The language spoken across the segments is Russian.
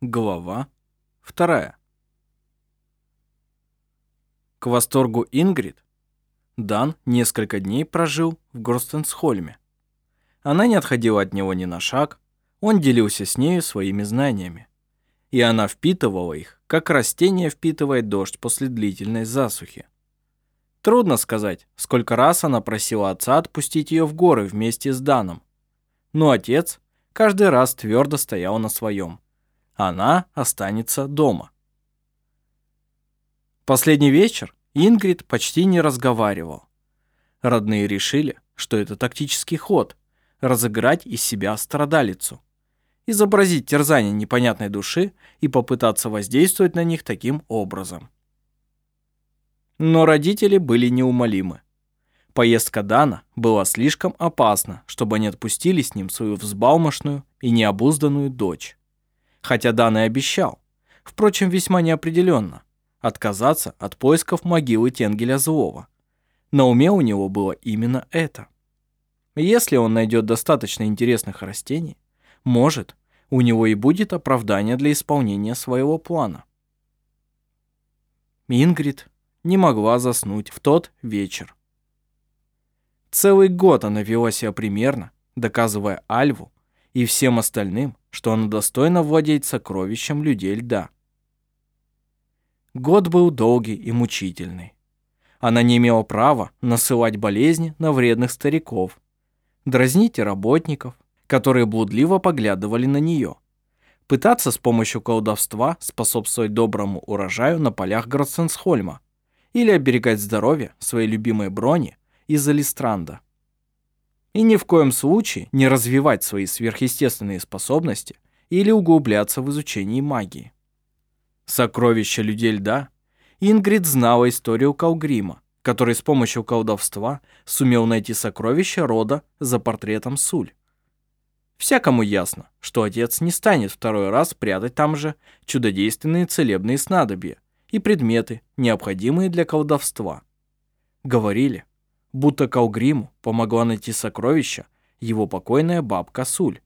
Глава вторая. К восторгу Ингрид Дан несколько дней прожил в Горстенсхольме. Она не отходила от него ни на шаг, он делился с нею своими знаниями. И она впитывала их, как растение впитывает дождь после длительной засухи. Трудно сказать, сколько раз она просила отца отпустить ее в горы вместе с Даном. Но отец каждый раз твердо стоял на своем. Она останется дома. Последний вечер Ингрид почти не разговаривал. Родные решили, что это тактический ход – разыграть из себя страдалицу, изобразить терзание непонятной души и попытаться воздействовать на них таким образом. Но родители были неумолимы. Поездка Дана была слишком опасна, чтобы они отпустили с ним свою взбалмошную и необузданную дочь. Хотя Дан и обещал, впрочем, весьма неопределенно, отказаться от поисков могилы Тенгеля Злого. На уме у него было именно это. Если он найдет достаточно интересных растений, может, у него и будет оправдание для исполнения своего плана. Ингрид не могла заснуть в тот вечер. Целый год она вела себя примерно, доказывая Альву и всем остальным, что она достойна владеть сокровищем людей льда. Год был долгий и мучительный. Она не имела права насылать болезни на вредных стариков, дразнить работников, которые блудливо поглядывали на нее, пытаться с помощью колдовства способствовать доброму урожаю на полях Гроссенсхольма или оберегать здоровье своей любимой брони из Алистранда. И ни в коем случае не развивать свои сверхъестественные способности или углубляться в изучении магии. Сокровища людей льда Ингрид знала историю Калгрима, который с помощью колдовства сумел найти сокровища рода за портретом Суль. Всякому ясно, что отец не станет второй раз прятать там же чудодейственные целебные снадобья и предметы, необходимые для колдовства. Говорили, будто Калгриму помогла найти сокровища его покойная бабка Суль.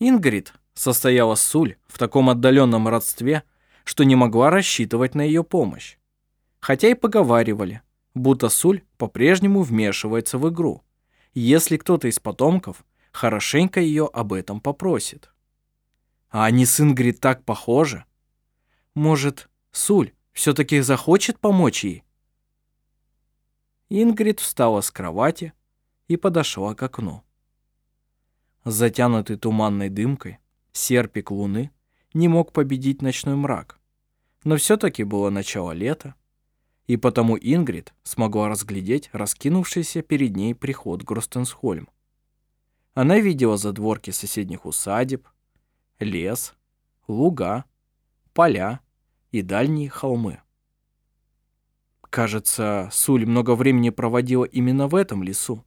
Ингрид состояла Суль в таком отдаленном родстве, что не могла рассчитывать на ее помощь. Хотя и поговаривали, будто Суль по-прежнему вмешивается в игру, если кто-то из потомков хорошенько ее об этом попросит. А они с Ингрид так похожи. Может, Суль все-таки захочет помочь ей? Ингрид встала с кровати и подошла к окну. Затянутый туманной дымкой, серпик луны не мог победить ночной мрак. Но все-таки было начало лета, и потому Ингрид смогла разглядеть раскинувшийся перед ней приход Гростенсхольм. Она видела задворки соседних усадеб, лес, луга, поля и дальние холмы. Кажется, Суль много времени проводила именно в этом лесу.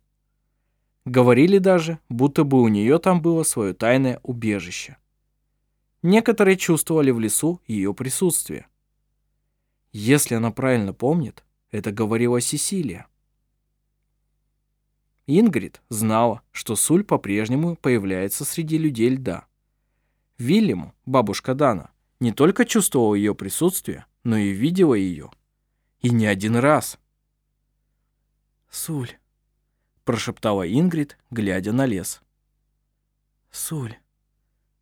Говорили даже, будто бы у нее там было свое тайное убежище. Некоторые чувствовали в лесу ее присутствие. Если она правильно помнит, это говорила Сесилия. Ингрид знала, что Суль по-прежнему появляется среди людей льда. Вильяму, бабушка Дана, не только чувствовала ее присутствие, но и видела ее. И не один раз. «Суль», — прошептала Ингрид, глядя на лес. «Суль,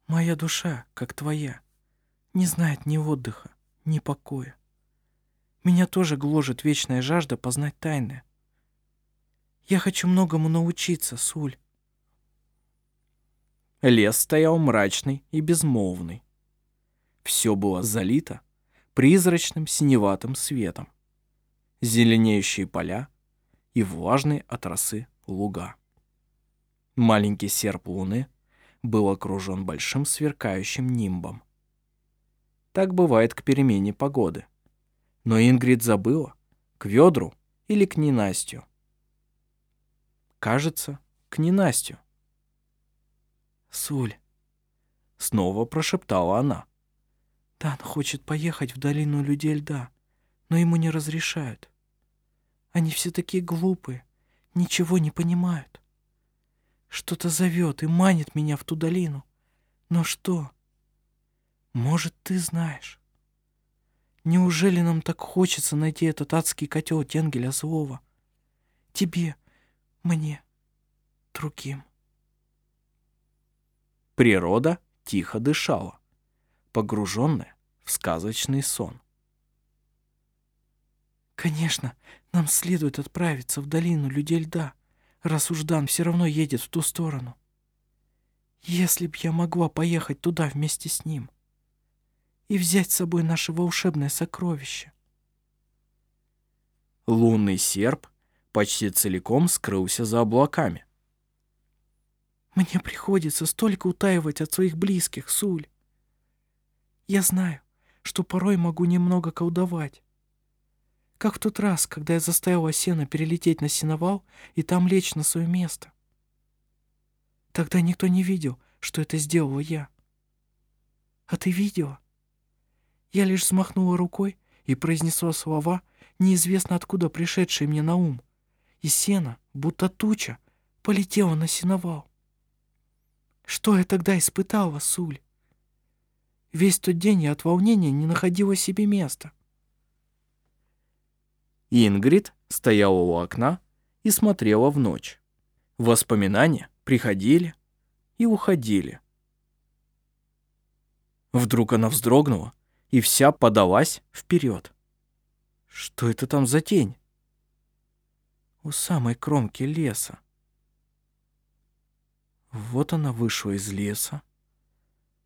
моя душа, как твоя, не знает ни отдыха, ни покоя. Меня тоже гложет вечная жажда познать тайны. Я хочу многому научиться, Суль. Лес стоял мрачный и безмолвный. Все было залито призрачным синеватым светом. Зеленеющие поля и влажные от росы луга. Маленький серп луны был окружен большим сверкающим нимбом. Так бывает к перемене погоды. Но Ингрид забыла, к ведру или к ненастью кажется, к ненастью. «Суль», — снова прошептала она. «Дан хочет поехать в долину людей льда, но ему не разрешают. Они все такие глупые, ничего не понимают. Что-то зовет и манит меня в ту долину. Но что? Может, ты знаешь? Неужели нам так хочется найти этот адский котел Тенгеля злого? Тебе, мне, другим. Природа тихо дышала, погруженная в сказочный сон. Конечно, нам следует отправиться в долину людей льда, раз уж Дан все равно едет в ту сторону. Если б я могла поехать туда вместе с ним и взять с собой наше волшебное сокровище. Лунный серп почти целиком скрылся за облаками. Мне приходится столько утаивать от своих близких, Суль. Я знаю, что порой могу немного колдовать. Как в тот раз, когда я заставила Сена перелететь на сеновал и там лечь на свое место. Тогда никто не видел, что это сделала я. А ты видела? Я лишь взмахнула рукой и произнесла слова, неизвестно откуда пришедшие мне на ум. И сено, будто туча, полетело на сеновал. Что я тогда испытала, Суль? Весь тот день я от волнения не находила себе места. Ингрид стояла у окна и смотрела в ночь. Воспоминания приходили и уходили. Вдруг она вздрогнула и вся подалась вперед. Что это там за тень? У самой кромки леса. Вот она вышла из леса,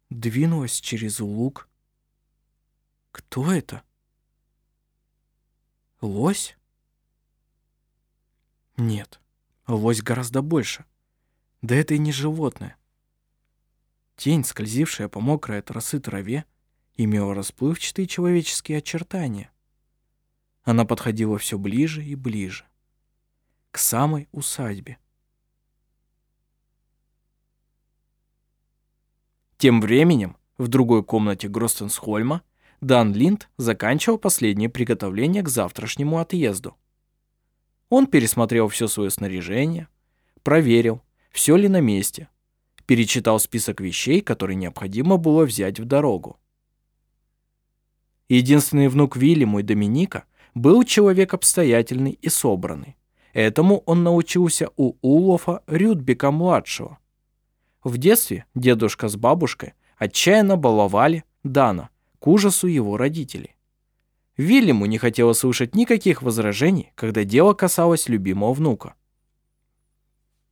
двинулась через луг. Кто это? Лось? Нет, лось гораздо больше. Да это и не животное. Тень, скользившая по мокрой от росы траве, имела расплывчатые человеческие очертания. Она подходила все ближе и ближе, к самой усадьбе. Тем временем в другой комнате Гростенсхольма Дан Линд заканчивал последние приготовления к завтрашнему отъезду. Он пересмотрел все свое снаряжение, проверил, все ли на месте, перечитал список вещей, которые необходимо было взять в дорогу. Единственный внук Вильяму и Доминика был человек обстоятельный и собранный. Этому он научился у Улофа Рюдбека-младшего. В детстве дедушка с бабушкой отчаянно баловали Дана к ужасу его родителей. Вильяму не хотела слышать никаких возражений, когда дело касалось любимого внука.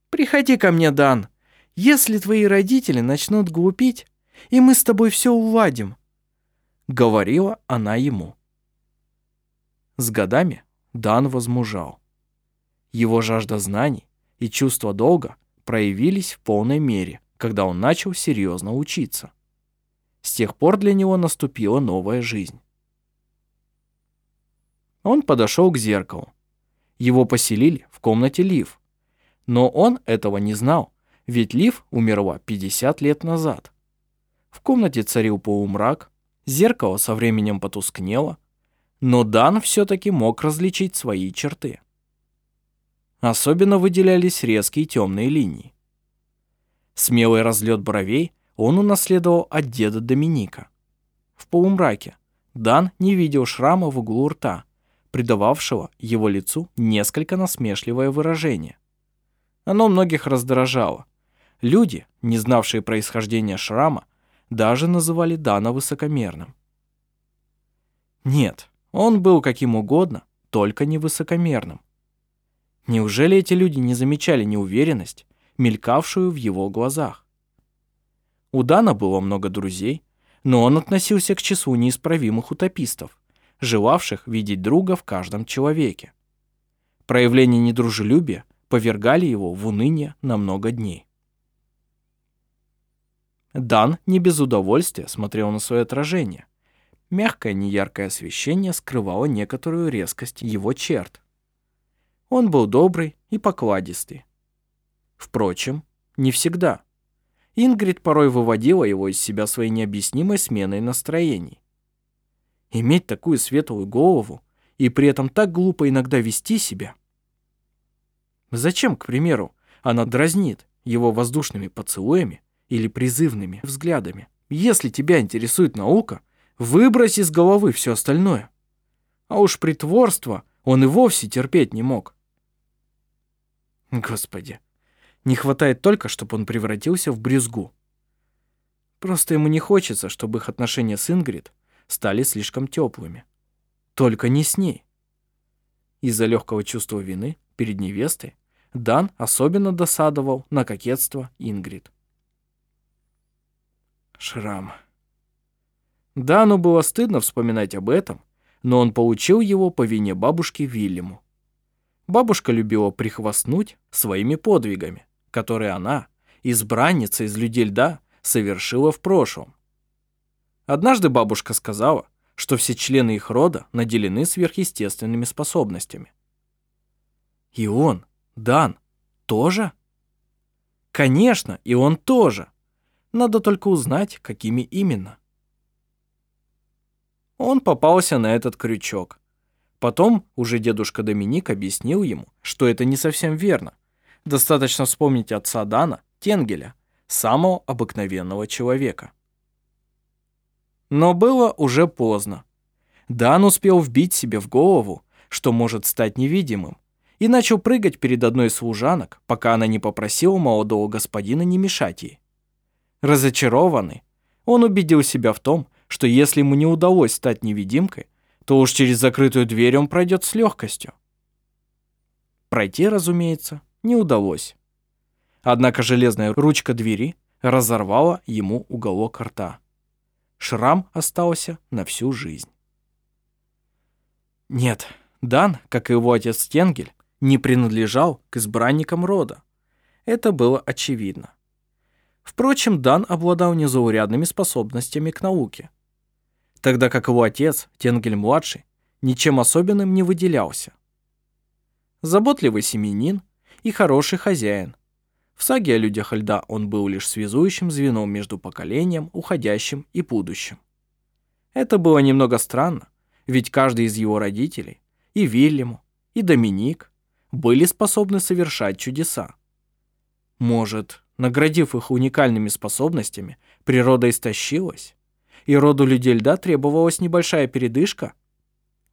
«Приходи ко мне, Дан. Если твои родители начнут глупить, и мы с тобой все уладим», — говорила она ему. С годами Дан возмужал. Его жажда знаний и чувство долга проявились в полной мере, когда он начал серьезно учиться. С тех пор для него наступила новая жизнь. Он подошел к зеркалу. Его поселили в комнате Лив. Но он этого не знал, ведь Лив умерла 50 лет назад. В комнате царил полумрак, зеркало со временем потускнело, но Дан все-таки мог различить свои черты. Особенно выделялись резкие темные линии. Смелый разлет бровей он унаследовал от деда Доминика. В полумраке Дан не видел шрама в углу рта, придававшего его лицу несколько насмешливое выражение. Оно многих раздражало. Люди, не знавшие происхождения шрама, даже называли Дана высокомерным. Нет, он был каким угодно, только не высокомерным. Неужели эти люди не замечали неуверенность, мелькавшую в его глазах? У Дана было много друзей, но он относился к числу неисправимых утопистов, желавших видеть друга в каждом человеке. Проявление недружелюбия повергали его в уныние на много дней. Дан не без удовольствия смотрел на свое отражение. Мягкое неяркое освещение скрывало некоторую резкость его черт. Он был добрый и покладистый. Впрочем, не всегда. Ингрид порой выводила его из себя своей необъяснимой сменой настроений. Иметь такую светлую голову и при этом так глупо иногда вести себя. Зачем, к примеру, она дразнит его воздушными поцелуями или призывными взглядами, Если тебя интересует наука, выбрось из головы все остальное. А уж притворство он и вовсе терпеть не мог. Господи, не хватает только, чтобы он превратился в брюзгу. Просто ему не хочется, чтобы их отношения с Ингрид стали слишком теплыми. Только не с ней. Из-за легкого чувства вины перед невестой Дан особенно досадовал на кокетство Ингрид. Шрам. Дану было стыдно вспоминать об этом, но он получил его по вине бабушки Вильяму. Бабушка любила прихвастнуть своими подвигами, которые она, избранница из людей льда, совершила в прошлом. Однажды бабушка сказала, что все члены их рода наделены сверхъестественными способностями. И он, Дан, тоже? Конечно, и он тоже. Надо только узнать, какими именно. Он попался на этот крючок. Потом уже дедушка Доминик объяснил ему, что это не совсем верно. Достаточно вспомнить отца Дана, Тенгеля, самого обыкновенного человека. Но было уже поздно. Дан успел вбить себе в голову, что может стать невидимым, и начал прыгать перед одной из служанок, пока она не попросила молодого господина не мешать ей. Разочарованный, он убедил себя в том, что если ему не удалось стать невидимкой, то уж через закрытую дверь он пройдет с легкостью. Пройти, разумеется, не удалось. Однако железная ручка двери разорвала ему уголок рта. Шрам остался на всю жизнь. Нет, Дан, как и его отец Тенгель, не принадлежал к избранникам рода. Это было очевидно. Впрочем, Дан обладал незаурядными способностями к науке. Тогда как его отец, Тенгель-младший, ничем особенным не выделялся. Заботливый семенин и хороший хозяин. В саге о людях льда он был лишь связующим звеном между поколением, уходящим и будущим. Это было немного странно, ведь каждый из его родителей, и Вильяму, и Доминик, были способны совершать чудеса. Может, наградив их уникальными способностями, природа истощилась, и роду людей льда требовалась небольшая передышка?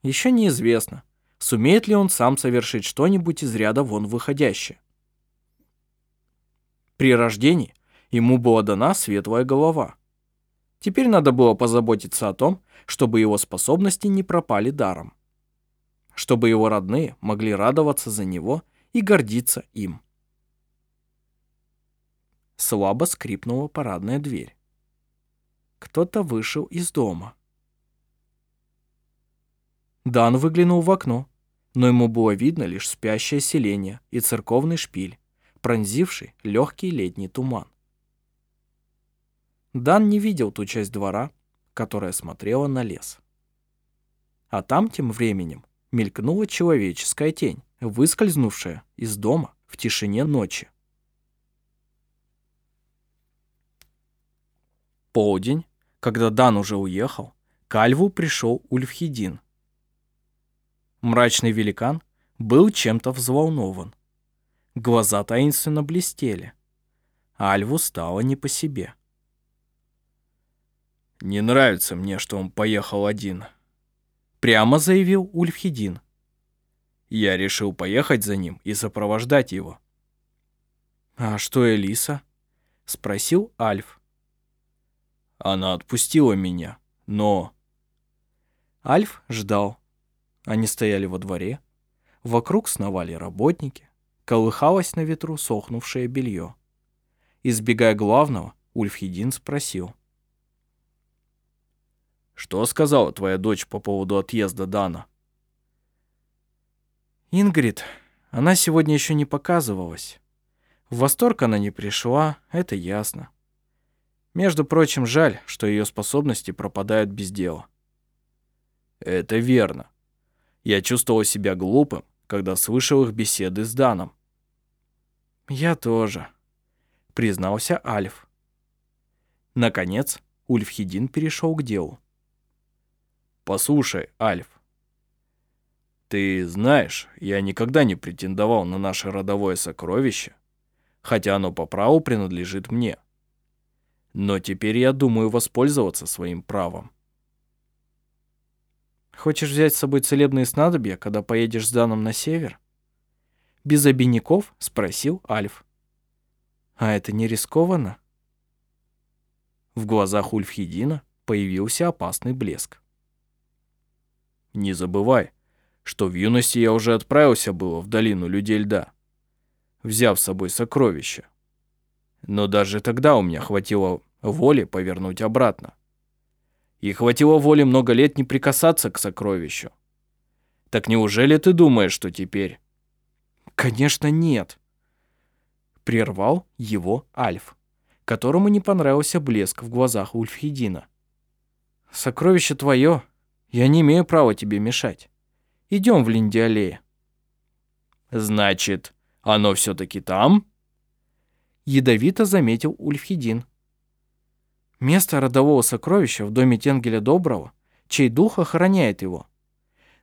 Еще неизвестно, сумеет ли он сам совершить что-нибудь из ряда вон выходящее. При рождении ему была дана светлая голова. Теперь надо было позаботиться о том, чтобы его способности не пропали даром чтобы его родные могли радоваться за него и гордиться им. Слабо скрипнула парадная дверь. Кто-то вышел из дома. Дан выглянул в окно, но ему было видно лишь спящее селение и церковный шпиль, пронзивший легкий летний туман. Дан не видел ту часть двора, которая смотрела на лес. А там тем временем мелькнула человеческая тень, выскользнувшая из дома в тишине ночи. Полдень, когда Дан уже уехал, к Альву пришел Ульфхедин. Мрачный великан был чем-то взволнован. Глаза таинственно блестели. Альву стало не по себе. «Не нравится мне, что он поехал один», прямо заявил Ульфхедин. Я решил поехать за ним и сопровождать его. «А что Элиса?» — спросил Альф. Она отпустила меня, но... Альф ждал. Они стояли во дворе. Вокруг сновали работники. Колыхалось на ветру сохнувшее белье. Избегая главного, Ульфхедин спросил. Что сказала твоя дочь по поводу отъезда Дана? Ингрид, она сегодня еще не показывалась. В восторг она не пришла, это ясно. Между прочим, жаль, что ее способности пропадают без дела. Это верно. Я чувствовал себя глупым, когда слышал их беседы с Даном. Я тоже, признался Альф. Наконец, Ульфхедин перешел к делу. Послушай, Альф, ты знаешь, я никогда не претендовал на наше родовое сокровище, хотя оно по праву принадлежит мне. Но теперь я думаю воспользоваться своим правом. Хочешь взять с собой целебные снадобья, когда поедешь с Даном на север? Без обиняков спросил Альф. А это не рискованно? В глазах Ульфхедина появился опасный блеск. Не забывай, что в юности я уже отправился было в долину людей льда, взяв с собой сокровища. Но даже тогда у меня хватило воли повернуть обратно. И хватило воли много лет не прикасаться к сокровищу. Так неужели ты думаешь, что теперь? Конечно, нет. Прервал его Альф, которому не понравился блеск в глазах Ульфхедина. Сокровище твое, я не имею права тебе мешать. Идем в Линдиалее. Значит, оно все-таки там? Ядовито заметил Ульфхедин. Место родового сокровища в доме Тенгеля Доброго, чей дух охраняет его.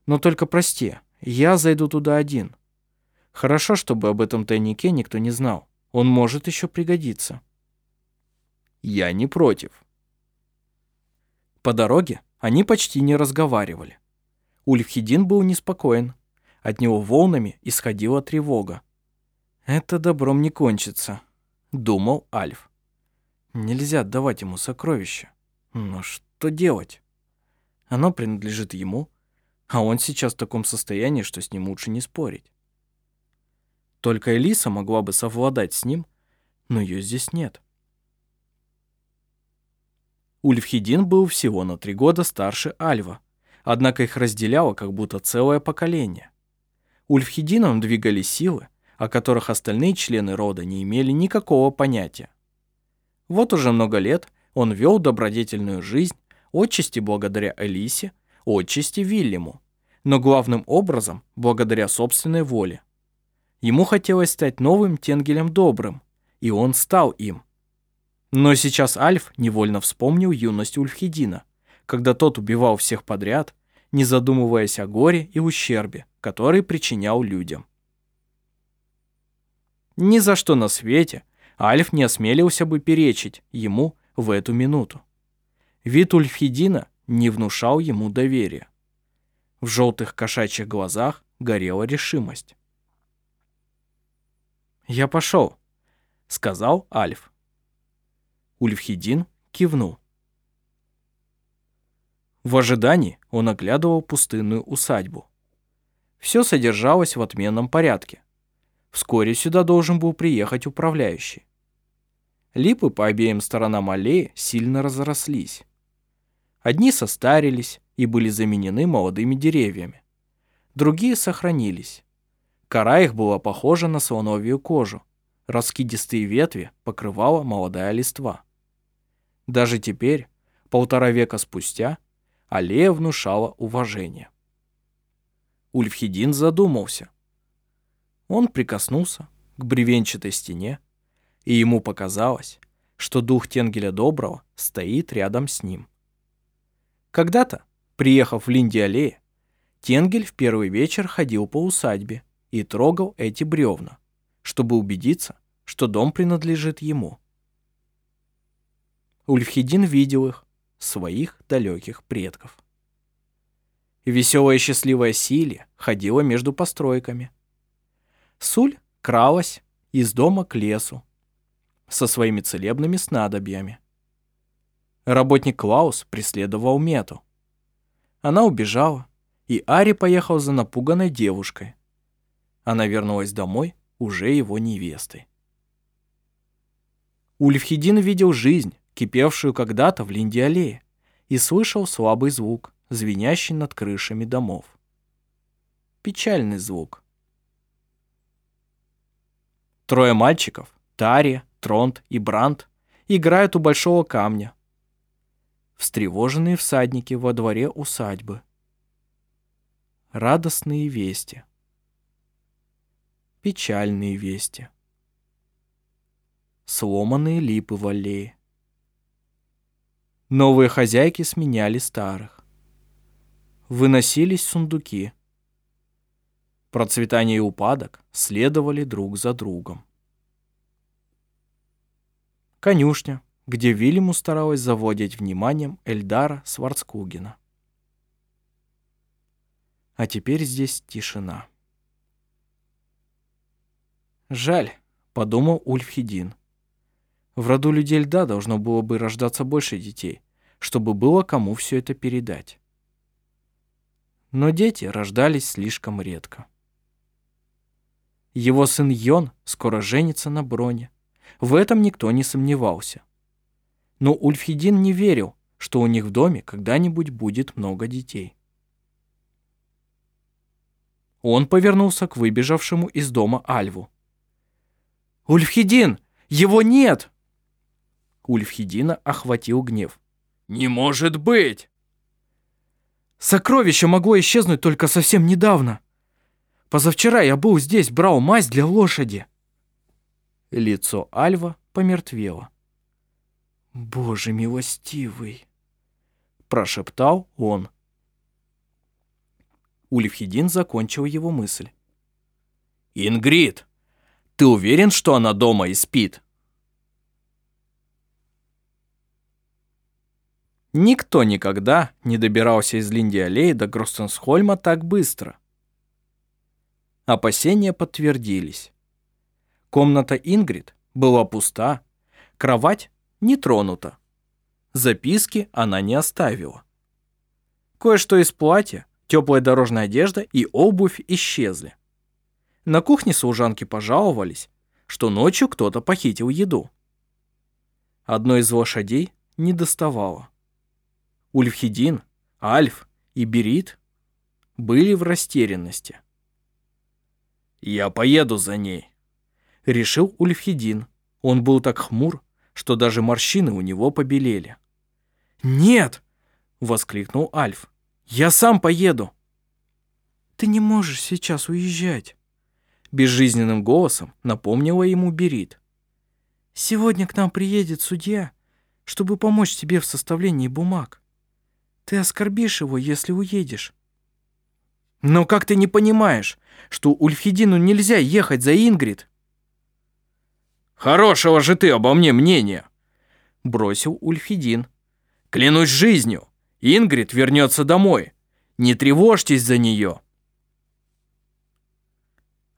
Но только прости, я зайду туда один. Хорошо, чтобы об этом тайнике никто не знал. Он может еще пригодиться. Я не против. По дороге они почти не разговаривали. Ульфхедин был неспокоен. От него волнами исходила тревога. «Это добром не кончится», — думал Альф. Нельзя отдавать ему сокровища. Но что делать? Оно принадлежит ему, а он сейчас в таком состоянии, что с ним лучше не спорить. Только Элиса могла бы совладать с ним, но ее здесь нет. Ульфхедин был всего на три года старше Альва, однако их разделяло как будто целое поколение. Ульфхедином двигали силы, о которых остальные члены рода не имели никакого понятия. Вот уже много лет он вел добродетельную жизнь, отчасти благодаря Элисе, отчасти Вильяму, но главным образом благодаря собственной воле. Ему хотелось стать новым Тенгелем Добрым, и он стал им. Но сейчас Альф невольно вспомнил юность Ульфхедина, когда тот убивал всех подряд, не задумываясь о горе и ущербе, который причинял людям. Ни за что на свете Альф не осмелился бы перечить ему в эту минуту. Вид Ульфхедина не внушал ему доверия. В желтых кошачьих глазах горела решимость. «Я пошел», — сказал Альф. Ульфхедин кивнул. В ожидании он оглядывал пустынную усадьбу. Все содержалось в отменном порядке. Вскоре сюда должен был приехать управляющий. Липы по обеим сторонам аллеи сильно разрослись. Одни состарились и были заменены молодыми деревьями. Другие сохранились. Кора их была похожа на слоновью кожу. Раскидистые ветви покрывала молодая листва. Даже теперь, полтора века спустя, аллея внушала уважение. Ульфхедин задумался. Он прикоснулся к бревенчатой стене, и ему показалось, что дух Тенгеля Доброго стоит рядом с ним. Когда-то, приехав в Линди-аллее, Тенгель в первый вечер ходил по усадьбе и трогал эти бревна, чтобы убедиться, что дом принадлежит ему. Ульфхедин видел их, своих далеких предков. Веселая счастливая Силия ходила между постройками. Суль кралась из дома к лесу, со своими целебными снадобьями. Работник Клаус преследовал Мету. Она убежала, и Ари поехал за напуганной девушкой. Она вернулась домой уже его невестой. Ульфхедин видел жизнь, кипевшую когда-то в Линде-аллее, и слышал слабый звук, звенящий над крышами домов. Печальный звук. Трое мальчиков, Тария, Тронт и Бранд играют у большого камня. Встревоженные всадники во дворе усадьбы. Радостные вести. Печальные вести. Сломанные липы в аллее. Новые хозяйки сменяли старых. Выносились сундуки. Процветание и упадок следовали друг за другом. Конюшня, где Вильяму старалась заводить вниманием Эльдара Сварцкугена. А теперь здесь тишина. «Жаль», — подумал Ульфхедин. «В роду людей льда должно было бы рождаться больше детей, чтобы было кому все это передать». Но дети рождались слишком редко. Его сын Йон скоро женится на Броне. В этом никто не сомневался. Но Ульфхедин не верил, что у них в доме когда-нибудь будет много детей. Он повернулся к выбежавшему из дома Альву. «Ульфхедин! Его нет!» Ульфхедина охватил гнев. «Не может быть!» «Сокровище могло исчезнуть только совсем недавно. Позавчера я был здесь, брал мазь для лошади». Лицо Альва помертвело. «Боже милостивый!» Прошептал он. Ульфхедин закончил его мысль. «Ингрид, ты уверен, что она дома и спит?» Никто никогда не добирался из Линди-аллеи до Гростенсхольма так быстро. Опасения подтвердились. Комната Ингрид была пуста, кровать не тронута. Записки она не оставила. Кое-что из платья Теплая дорожная одежда и обувь исчезли. На кухне служанки пожаловались, что ночью кто-то похитил еду. Одной из лошадей не доставало. Ульфхедин, Альф и Берит были в растерянности. «Я поеду за ней», — решил Ульфхедин. Он был так хмур, что даже морщины у него побелели. «Нет!» — воскликнул Альф. Я сам поеду. Ты не можешь сейчас уезжать. Безжизненным голосом напомнила ему Берит. Сегодня к нам приедет судья, чтобы помочь тебе в составлении бумаг. Ты оскорбишь его, если уедешь. Но как ты не понимаешь, что Ульфхедину нельзя ехать за Ингрид? Хорошего же ты обо мне мнения, бросил Ульфхедин. Клянусь жизнью, Ингрид вернется домой. Не тревожьтесь за нее.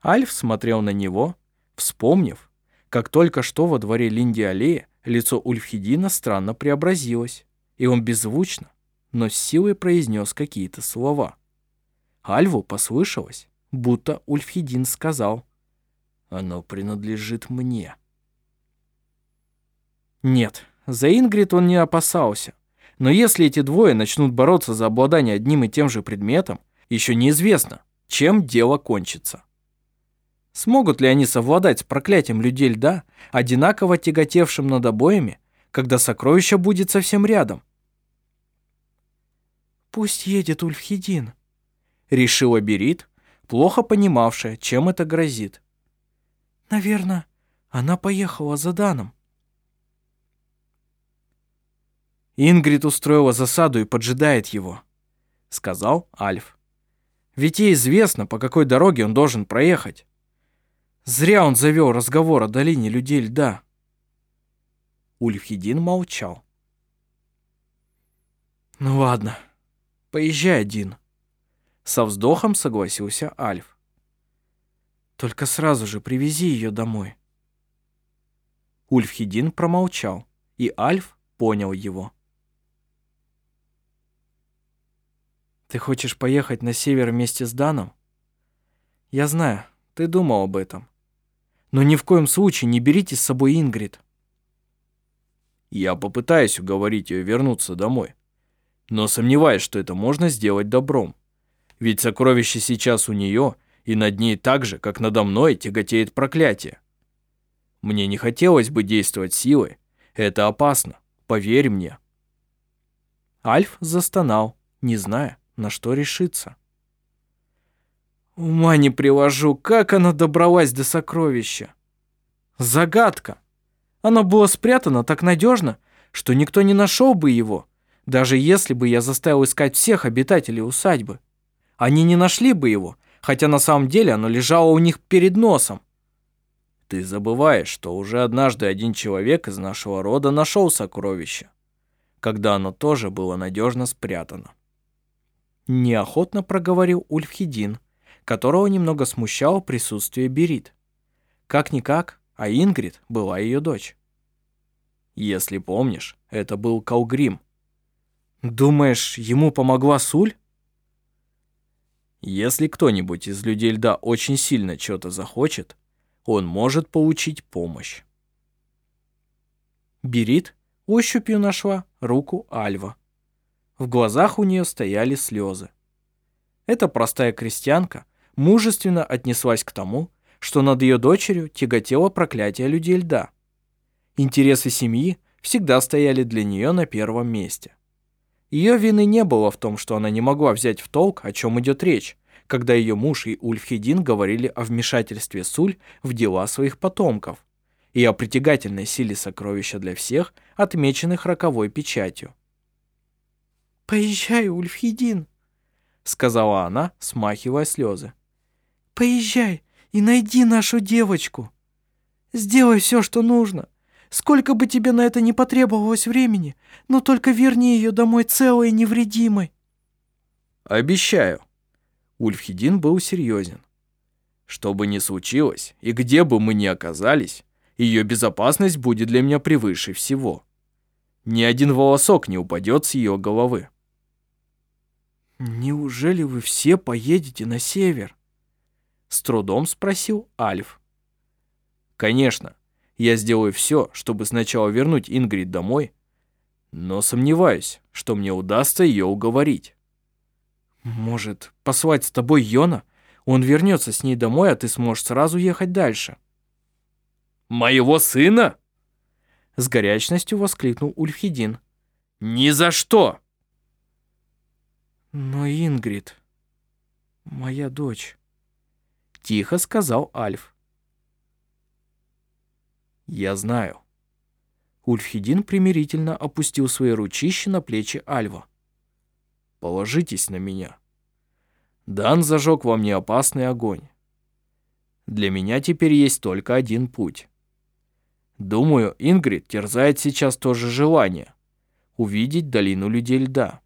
Альф смотрел на него, вспомнив, как только что во дворе Линди-аллеи лицо Ульфхедина странно преобразилось, и он беззвучно, но с силой произнес какие-то слова. Альву послышалось, будто Ульфхедин сказал «Оно принадлежит мне». Нет, за Ингрид он не опасался. Но если эти двое начнут бороться за обладание одним и тем же предметом, еще неизвестно, чем дело кончится. Смогут ли они совладать с проклятием людей льда, одинаково тяготевшим над обоями, когда сокровище будет совсем рядом? «Пусть едет Ульфхедин», — решила Берит, плохо понимавшая, чем это грозит. «Наверное, она поехала за Даном». Ингрид устроила засаду и поджидает его», — сказал Альф. «Ведь ей известно, по какой дороге он должен проехать. Зря он завел разговор о долине людей льда». Ульфхедин молчал. «Ну ладно, поезжай один», — со вздохом согласился Альф. «Только сразу же привези ее домой». Ульфхедин промолчал, и Альф понял его. Ты хочешь поехать на север вместе с Даном? Я знаю, ты думал об этом. Но ни в коем случае не берите с собой Ингрид. Я попытаюсь уговорить ее вернуться домой. Но сомневаюсь, что это можно сделать добром. Ведь сокровище сейчас у нее, и над ней так же, как надо мной, тяготеет проклятие. Мне не хотелось бы действовать силой. Это опасно, поверь мне. Альф застонал, не зная, на что решиться. Ума не привожу, как она добралась до сокровища. Загадка. Оно было спрятано так надежно, что никто не нашел бы его, даже если бы я заставил искать всех обитателей усадьбы. Они не нашли бы его, хотя на самом деле оно лежало у них перед носом. Ты забываешь, что уже однажды один человек из нашего рода нашел сокровище, когда оно тоже было надежно спрятано. Неохотно проговорил Ульфхедин, которого немного смущало присутствие Берит. Как-никак, а Ингрид была ее дочь. Если помнишь, это был Калгрим. Думаешь, ему помогла Суль? Если кто-нибудь из людей льда очень сильно что-то захочет, он может получить помощь. Берит ощупью нашла руку Альва. В глазах у нее стояли слезы. Эта простая крестьянка мужественно отнеслась к тому, что над ее дочерью тяготело проклятие людей льда. Интересы семьи всегда стояли для нее на первом месте. Ее вины не было в том, что она не могла взять в толк, о чем идет речь, когда ее муж и Ульфхедин говорили о вмешательстве Суль в дела своих потомков и о притягательной силе сокровища для всех, отмеченных роковой печатью. «Поезжай, Ульфхедин», — сказала она, смахивая слезы. «Поезжай и найди нашу девочку. Сделай все, что нужно. Сколько бы тебе на это не потребовалось времени, но только верни ее домой целой и невредимой». «Обещаю». Ульфхедин был серьезен. «Что бы ни случилось, и где бы мы ни оказались, ее безопасность будет для меня превыше всего. Ни один волосок не упадет с ее головы». «Неужели вы все поедете на север?» С трудом спросил Альф. «Конечно. Я сделаю все, чтобы сначала вернуть Ингрид домой, но сомневаюсь, что мне удастся ее уговорить. Может, послать с тобой Йона? Он вернется с ней домой, а ты сможешь сразу ехать дальше. Моего сына? С горячностью воскликнул Ульфхедин. Ни за что! Но Ингрид, моя дочь, тихо сказал Альф. «Я знаю». Ульфхедин примирительно опустил свои ручища на плечи Альва. «Положитесь на меня. Дан зажег во мне опасный огонь. Для меня теперь есть только один путь. Думаю, Ингрид терзает сейчас то же желание — увидеть долину людей льда.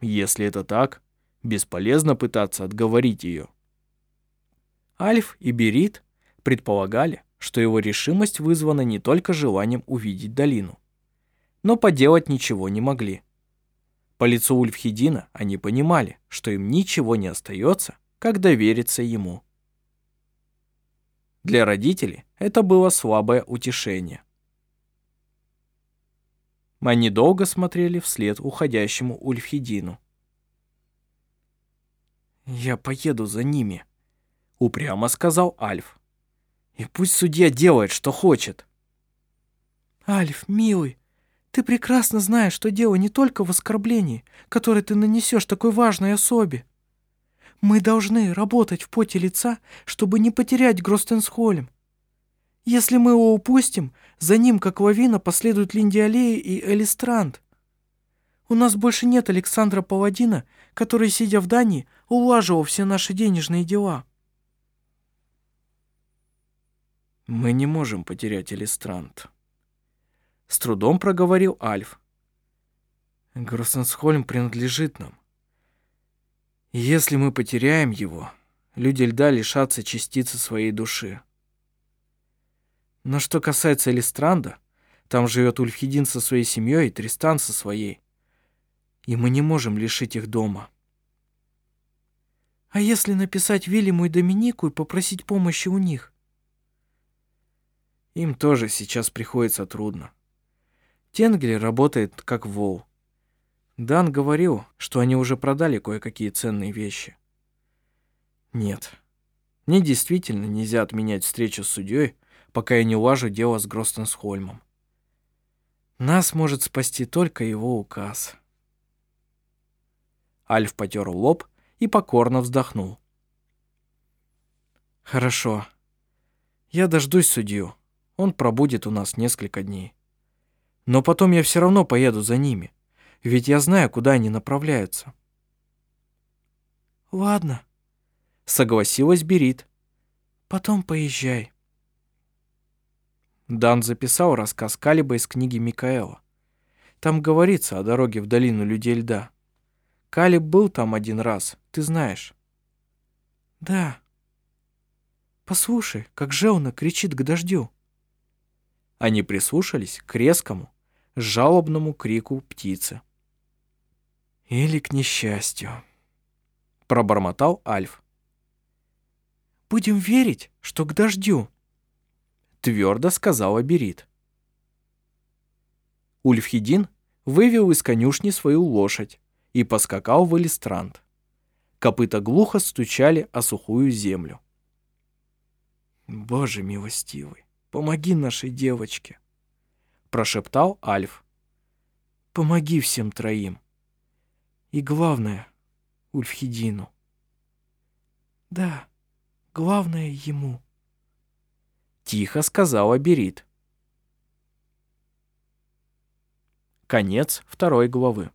Если это так, бесполезно пытаться отговорить ее». Альф и Берит предполагали, что его решимость вызвана не только желанием увидеть долину. Но поделать ничего не могли. По лицу Ульфхедина они понимали, что им ничего не остается, как довериться ему. Для родителей это было слабое утешение. Они долго смотрели вслед уходящему Ульфхедину. «Я поеду за ними», — упрямо сказал Альф. И пусть судья делает, что хочет. Альф, милый, ты прекрасно знаешь, что дело не только в оскорблении, которое ты нанесешь такой важной особе. Мы должны работать в поте лица, чтобы не потерять Гростенсхольм. Если мы его упустим, за ним, как лавина, последуют Линдиалея и Элистранд. У нас больше нет Александра Паладина, который, сидя в Дании, улаживал все наши денежные дела. Мы не можем потерять Элистрант. С трудом проговорил Альф. Гроссенсхольм принадлежит нам. Если мы потеряем его, люди льда лишатся частицы своей души. Но что касается Элистранда, там живет Ульфхедин со своей семьей и Тристан со своей. И мы не можем лишить их дома. А если написать Вильяму и Доминику и попросить помощи у них? Им тоже сейчас приходится трудно. Тенгель работает как вол. Дан говорил, что они уже продали кое-какие ценные вещи. Нет, мне действительно нельзя отменять встречу с судьей, пока я не улажу дело с Гростенсхольмом. Нас может спасти только его указ. Альф потер лоб и покорно вздохнул. «Хорошо. Я дождусь судью. Он пробудет у нас несколько дней. Но потом я все равно поеду за ними, ведь я знаю, куда они направляются. Ладно, согласилась Берит. Потом поезжай. Дан записал рассказ Калиба из книги Микаэла. Там говорится о дороге в долину людей льда. Калиб был там один раз, ты знаешь. Да. Послушай, как Жеуна кричит к дождю. Они прислушались к резкому, жалобному крику птицы. Или к несчастью, пробормотал Альф. Будем верить, что к дождю, твердо сказала Берит. Ульфхедин вывел из конюшни свою лошадь и поскакал в Элистранд. Копыта глухо стучали о сухую землю. «Боже милостивый, помоги нашей девочке!» прошептал Альф. «Помоги всем троим. И главное, Ульфхедину». «Да, главное ему», — тихо сказала Берит. Конец второй главы.